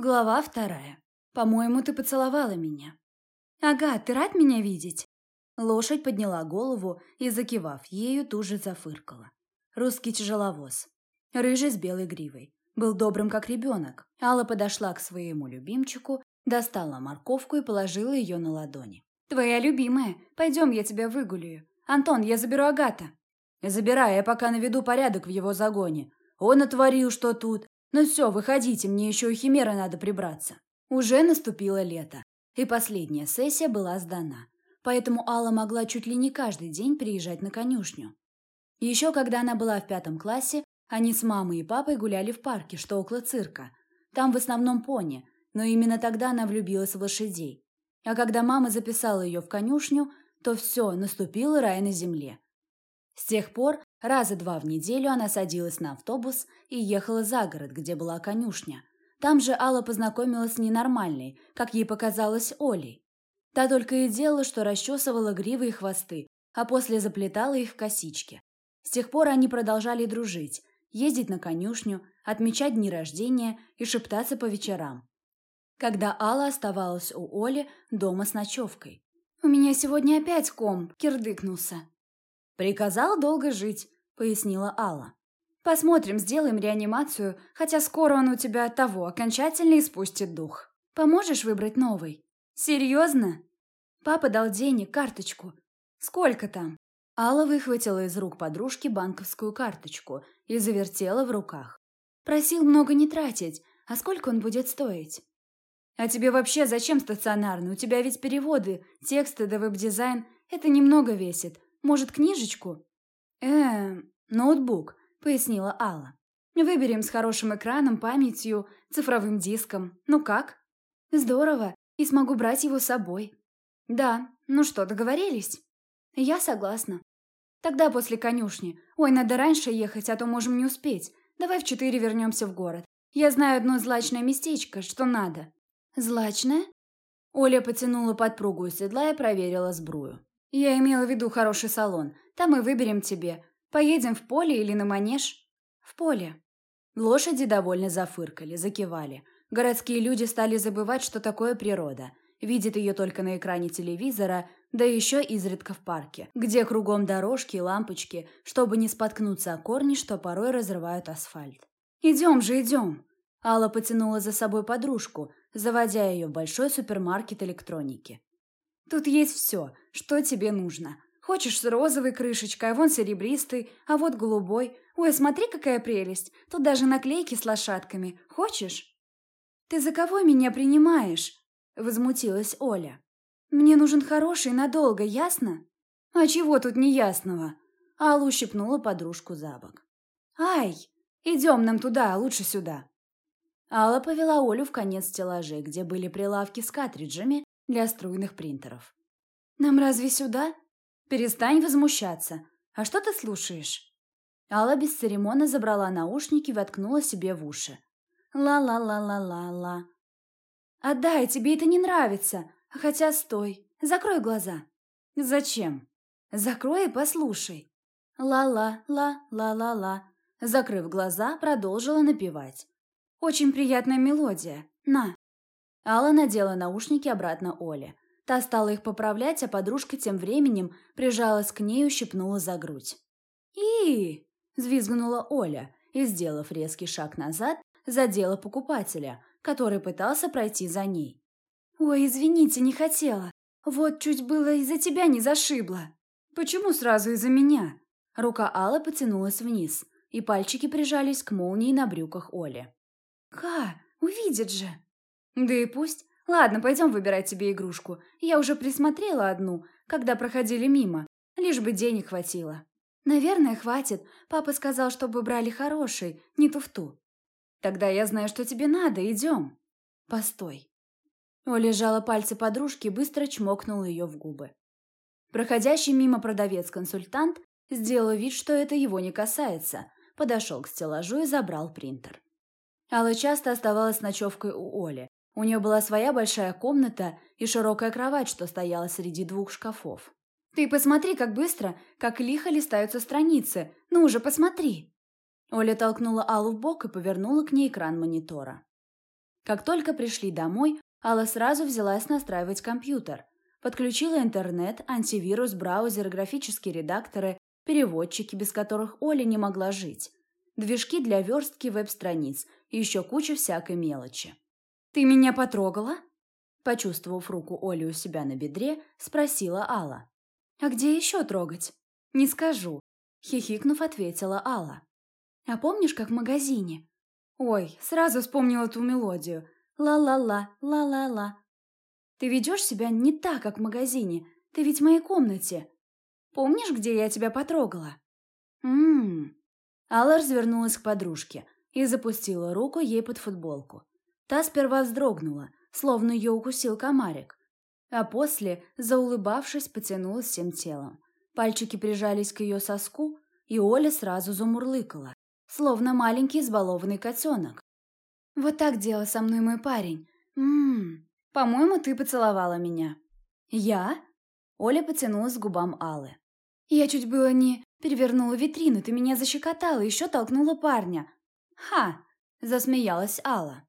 Глава вторая. По-моему, ты поцеловала меня. Ага, ты рад меня видеть? Лошадь подняла голову и, закивав ею, тут же зафыркала. Русский тяжеловоз. Рыжий с белой гривой. Был добрым, как ребенок. Алла подошла к своему любимчику, достала морковку и положила ее на ладони. «Твоя любимая. Пойдем, я тебя выгуляю. Антон, я заберу Агата». «Забирай, я пока наведу порядок в его загоне. Он отворил, что тут. Ну все, выходите, мне еще у Химеры надо прибраться». Уже наступило лето, и последняя сессия была сдана поэтому Алла могла чуть ли не каждый день приезжать на конюшню. Еще когда она была в пятом классе, они с мамой и папой гуляли в парке, что около цирка. Там в основном пони, но именно тогда она влюбилась в лошадей. А когда мама записала ее в конюшню, то все, наступил рай на земле. С тех пор раза два в неделю она садилась на автобус и ехала за город, где была конюшня. Там же Алла познакомилась с ненормальной, как ей показалось, Олей. Та только и делала, что расчесывала гривы и хвосты, а после заплетала их в косички. С тех пор они продолжали дружить, ездить на конюшню, отмечать дни рождения и шептаться по вечерам. Когда Алла оставалась у Оли дома с ночевкой. «У меня сегодня опять ком», — кирдыкнулся. «Приказал долго жить», — пояснила Алла. «Посмотрим, сделаем реанимацию, хотя скоро он у тебя того окончательно испустит дух. Поможешь выбрать новый?» «Серьезно?» Папа дал денег, карточку. Сколько там? Алла выхватила из рук подружки банковскую карточку и завертела в руках. Просил много не тратить, а сколько он будет стоить? А тебе вообще зачем стационарный? У тебя ведь переводы, тексты да веб-дизайн. Это немного весит. Может, книжечку? Эм, ноутбук, пояснила Алла. Выберем с хорошим экраном, памятью, цифровым диском. Ну как? Здорово, и смогу брать его с собой. «Да, ну что, договорились?» «Я согласна». «Тогда после конюшни. Ой, надо раньше ехать, а то можем не успеть. Давай в четыре вернемся в город. Я знаю одно злачное местечко, что надо». «Злачное?» Оля потянула подпругу из седла и проверила сбрую. «Я имела в виду хороший салон. Там мы выберем тебе. Поедем в поле или на манеж?» «В поле». Лошади довольно зафыркали, закивали. Городские люди стали забывать, что такое природа – видит ее только на экране телевизора, да еще изредка в парке, где кругом дорожки и лампочки, чтобы не споткнуться о корни, что порой разрывают асфальт. «Идем же, идем!» Алла потянула за собой подружку, заводя ее в большой супермаркет электроники. «Тут есть все, что тебе нужно. Хочешь с розовой крышечкой, а вон серебристый, а вот голубой. Ой, смотри, какая прелесть! Тут даже наклейки с лошадками. Хочешь?» «Ты за кого меня принимаешь?» Возмутилась Оля. «Мне нужен хороший надолго, ясно?» «А чего тут неясного?» Алла ущипнула подружку за бок. «Ай! Идем нам туда, а лучше сюда!» Алла повела Олю в конец стеллажей, где были прилавки с картриджами для струйных принтеров. «Нам разве сюда?» «Перестань возмущаться. А что ты слушаешь?» Алла без церемона забрала наушники и воткнула себе в уши. «Ла-ла-ла-ла-ла-ла». «Отдай, тебе это не нравится. Хотя стой, закрой глаза». «Зачем?» «Закрой и послушай». «Ла-ла-ла-ла-ла-ла». Закрыв глаза, продолжила напевать. «Очень приятная мелодия. На». Алла надела наушники обратно Оле. Та стала их поправлять, а подружка тем временем прижалась к ней и ущипнула за грудь. и взвизгнула Оля и, сделав резкий шаг назад, задела покупателя, который пытался пройти за ней. «Ой, извините, не хотела. Вот чуть было из-за тебя не зашибла». «Почему сразу из-за меня?» Рука Аллы потянулась вниз, и пальчики прижались к молнии на брюках Оли. «Ка, увидит же!» «Да и пусть. Ладно, пойдем выбирать тебе игрушку. Я уже присмотрела одну, когда проходили мимо, лишь бы денег хватило». «Наверное, хватит. Папа сказал, чтобы брали хороший, не туфту». Тогда я знаю, что тебе надо, идем. Постой. Оля сжала пальцы подружки, быстро чмокнула ее в губы. Проходящий мимо продавец-консультант сделал вид, что это его не касается, подошел к стеллажу и забрал принтер. Алла часто оставалась ночевкой у Оли. У нее была своя большая комната и широкая кровать, что стояла среди двух шкафов. «Ты посмотри, как быстро, как лихо листаются страницы. Ну уже посмотри!» Оля толкнула Аллу в бок и повернула к ней экран монитора. Как только пришли домой, Алла сразу взялась настраивать компьютер. Подключила интернет, антивирус, браузер, графические редакторы, переводчики, без которых Оля не могла жить, движки для верстки веб-страниц и еще куча всякой мелочи. «Ты меня потрогала?» Почувствовав руку Оли у себя на бедре, спросила Алла. «А где еще трогать?» «Не скажу», — хихикнув, ответила Алла. «А помнишь, как в магазине?» «Ой, сразу вспомнила ту мелодию. Ла-ла-ла, ла-ла-ла». «Ты ведешь себя не так, как в магазине. Ты ведь в моей комнате. Помнишь, где я тебя потрогала?» «М-м-м». Алла развернулась к подружке и запустила руку ей под футболку. Та сперва вздрогнула, словно ее укусил комарик, а после, заулыбавшись, потянулась всем телом. Пальчики прижались к ее соску, и Оля сразу замурлыкала, словно маленький избалованный котенок. «Вот так делал со мной мой парень. Ммм, по-моему, ты поцеловала меня». «Я?» Оля потянулась к губам Аллы. «Я чуть было не перевернула витрину, ты меня защекотала, еще толкнула парня». «Ха!» – засмеялась Алла.